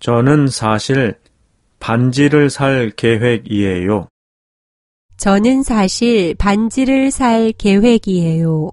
저는 사실 반지를 살 계획이에요. 저는 사실 반지를 살 계획이에요.